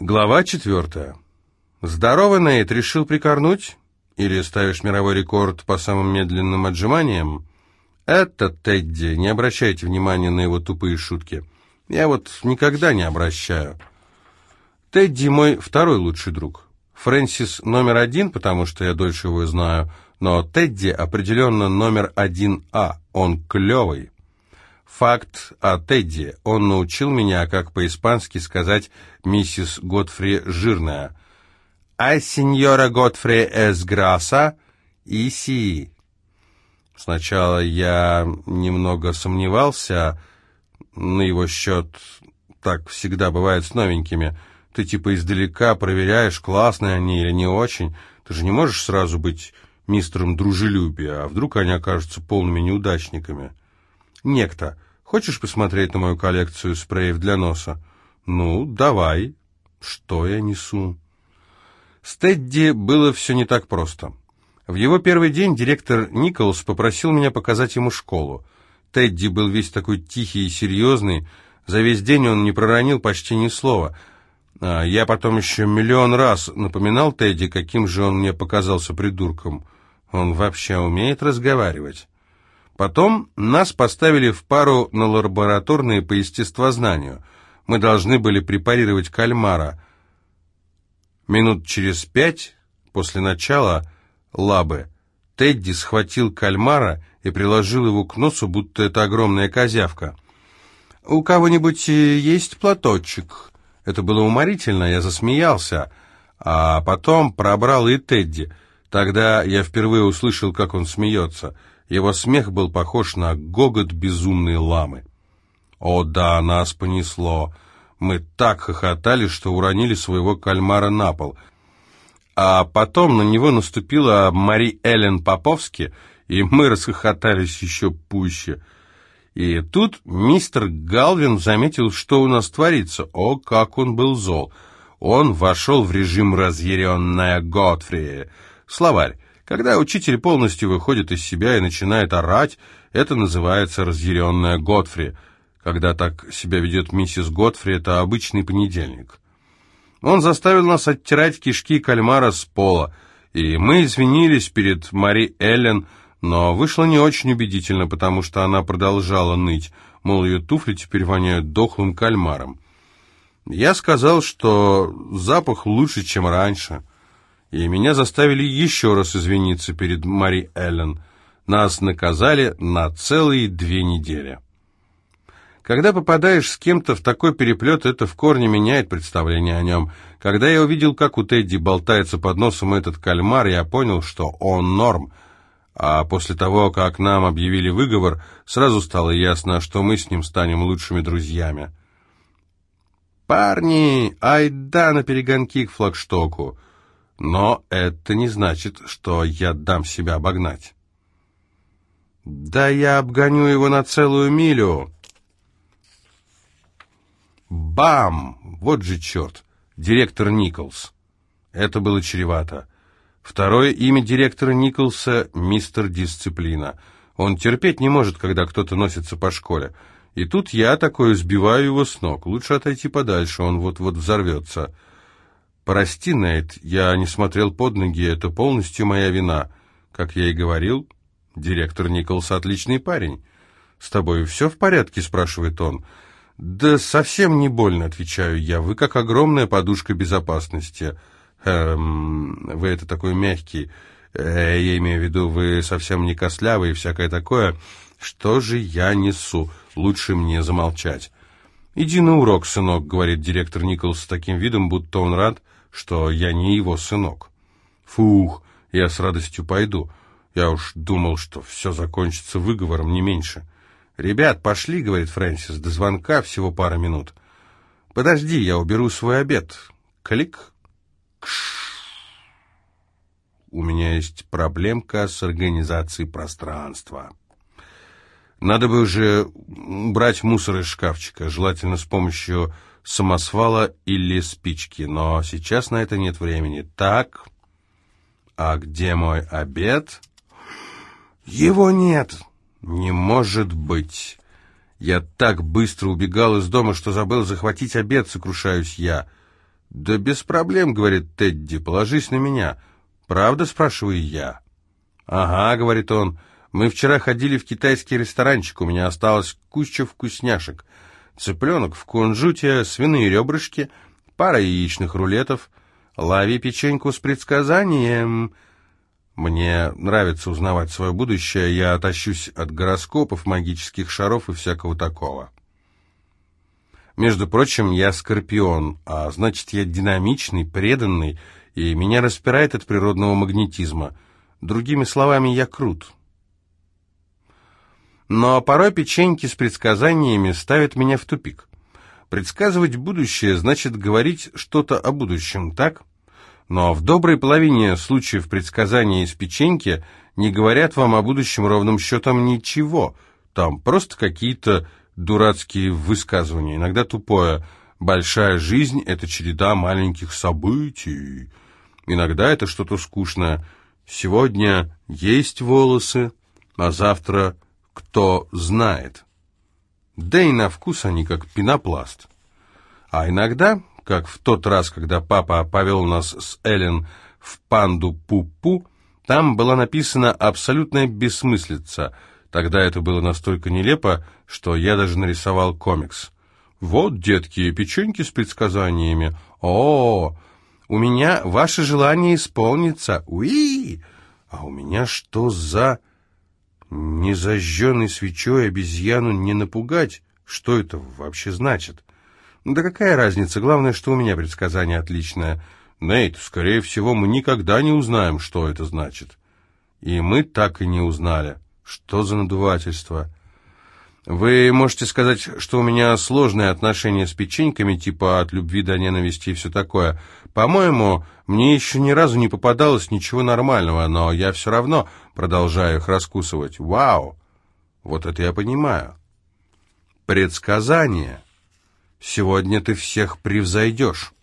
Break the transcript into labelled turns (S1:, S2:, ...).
S1: Глава четвертая. Здорово, Нейт, решил прикорнуть? Или ставишь мировой рекорд по самым медленным отжиманиям? Это Тедди, не обращайте внимания на его тупые шутки. Я вот никогда не обращаю. Тедди мой второй лучший друг. Фрэнсис номер один, потому что я дольше его знаю, но Тедди определенно номер один А, он клевый. Факт о Тедди. Он научил меня, как по-испански сказать «миссис Годфри жирная». «А сеньора Годфри эс граса и си». Сначала я немного сомневался на его счет. Так всегда бывает с новенькими. Ты типа издалека проверяешь, классные они или не очень. Ты же не можешь сразу быть мистером дружелюбия, а вдруг они окажутся полными неудачниками. Некто Хочешь посмотреть на мою коллекцию спреев для носа? Ну, давай. Что я несу? С Тедди было все не так просто. В его первый день директор Николс попросил меня показать ему школу. Тедди был весь такой тихий и серьезный. За весь день он не проронил почти ни слова. А я потом еще миллион раз напоминал Тедди, каким же он мне показался придурком. Он вообще умеет разговаривать. Потом нас поставили в пару на лабораторные по естествознанию. Мы должны были препарировать кальмара. Минут через пять после начала лабы Тедди схватил кальмара и приложил его к носу, будто это огромная козявка. «У кого-нибудь э, есть платочек?» Это было уморительно, я засмеялся, а потом пробрал и Тедди. Тогда я впервые услышал, как он смеется — его смех был похож на гогот безумной ламы. О да, нас понесло. Мы так хохотали, что уронили своего кальмара на пол. А потом на него наступила Мари Эллен Поповски, и мы расхохотались еще пуще. И тут мистер Галвин заметил, что у нас творится. О, как он был зол! Он вошел в режим «разъяренная Готфри». Словарь. Когда учитель полностью выходит из себя и начинает орать, это называется разъяренная Готфри. Когда так себя ведет миссис Готфри, это обычный понедельник. Он заставил нас оттирать кишки кальмара с пола, и мы извинились перед Мари Эллен, но вышло не очень убедительно, потому что она продолжала ныть, мол, ее туфли теперь воняют дохлым кальмаром. Я сказал, что запах лучше, чем раньше — и меня заставили еще раз извиниться перед Мари Эллен. Нас наказали на целые две недели. Когда попадаешь с кем-то в такой переплет, это в корне меняет представление о нем. Когда я увидел, как у Тедди болтается под носом этот кальмар, я понял, что он норм. А после того, как нам объявили выговор, сразу стало ясно, что мы с ним станем лучшими друзьями. «Парни, айда на перегонки к флагштоку!» Но это не значит, что я дам себя обогнать. Да я обгоню его на целую милю. Бам! Вот же черт! Директор Николс. Это было чревато. Второе имя директора Николса — мистер Дисциплина. Он терпеть не может, когда кто-то носится по школе. И тут я такое сбиваю его с ног. Лучше отойти подальше, он вот-вот взорвется. «Прости, Нейт, я не смотрел под ноги, это полностью моя вина. Как я и говорил, директор Николс отличный парень. С тобой все в порядке?» — спрашивает он. «Да совсем не больно», — отвечаю я. «Вы как огромная подушка безопасности». «Эм, вы это такой мягкий. Э, я имею в виду, вы совсем не костлявый и всякое такое. Что же я несу? Лучше мне замолчать». «Иди на урок, сынок», — говорит директор Николс с таким видом, будто он рад, что я не его сынок. Фух, я с радостью пойду. Я уж думал, что все закончится выговором, не меньше. «Ребят, пошли», — говорит Фрэнсис, — «до звонка всего пара минут». «Подожди, я уберу свой обед». Клик. Кш. У меня есть проблемка с организацией пространства. Надо бы уже брать мусор из шкафчика, желательно с помощью самосвала или спички, но сейчас на это нет времени. Так, а где мой обед? Его нет. Не может быть. Я так быстро убегал из дома, что забыл захватить обед, сокрушаюсь я. «Да без проблем», — говорит Тедди, — «положись на меня». «Правда?» — спрашиваю я. «Ага», — говорит он, — «мы вчера ходили в китайский ресторанчик, у меня осталась куча вкусняшек. Цыпленок в кунжуте, свиные ребрышки, пара яичных рулетов. Лови печеньку с предсказанием». Мне нравится узнавать свое будущее, я отощусь от гороскопов, магических шаров и всякого такого. Между прочим, я скорпион, а значит, я динамичный, преданный, и меня распирает от природного магнетизма. Другими словами, я крут. Но порой печеньки с предсказаниями ставят меня в тупик. Предсказывать будущее значит говорить что-то о будущем, так? Но в доброй половине случаев предсказания из печеньки не говорят вам о будущем ровным счетом ничего. Там просто какие-то дурацкие высказывания, иногда тупое. Большая жизнь — это череда маленьких событий. Иногда это что-то скучное. Сегодня есть волосы, а завтра кто знает. Да и на вкус они как пенопласт. А иногда, как в тот раз, когда папа повел нас с Эллен в панду Пу-Пу, там была написана абсолютная бессмыслица. Тогда это было настолько нелепо, что я даже нарисовал комикс. «Вот, детки, печеньки с предсказаниями. О, -о, -о у меня ваше желание исполнится. Уи! А у меня что за... Незажженной свечой обезьяну не напугать? Что это вообще значит? Да какая разница? Главное, что у меня предсказание отличное. Нейт, скорее всего, мы никогда не узнаем, что это значит. И мы так и не узнали. Что за надувательство? Вы можете сказать, что у меня сложные отношения с печеньками, типа от любви до ненависти и все такое. По-моему, мне еще ни разу не попадалось ничего нормального, но я все равно продолжаю их раскусывать. Вау! Вот это я понимаю. Предсказание. Сегодня ты всех превзойдешь.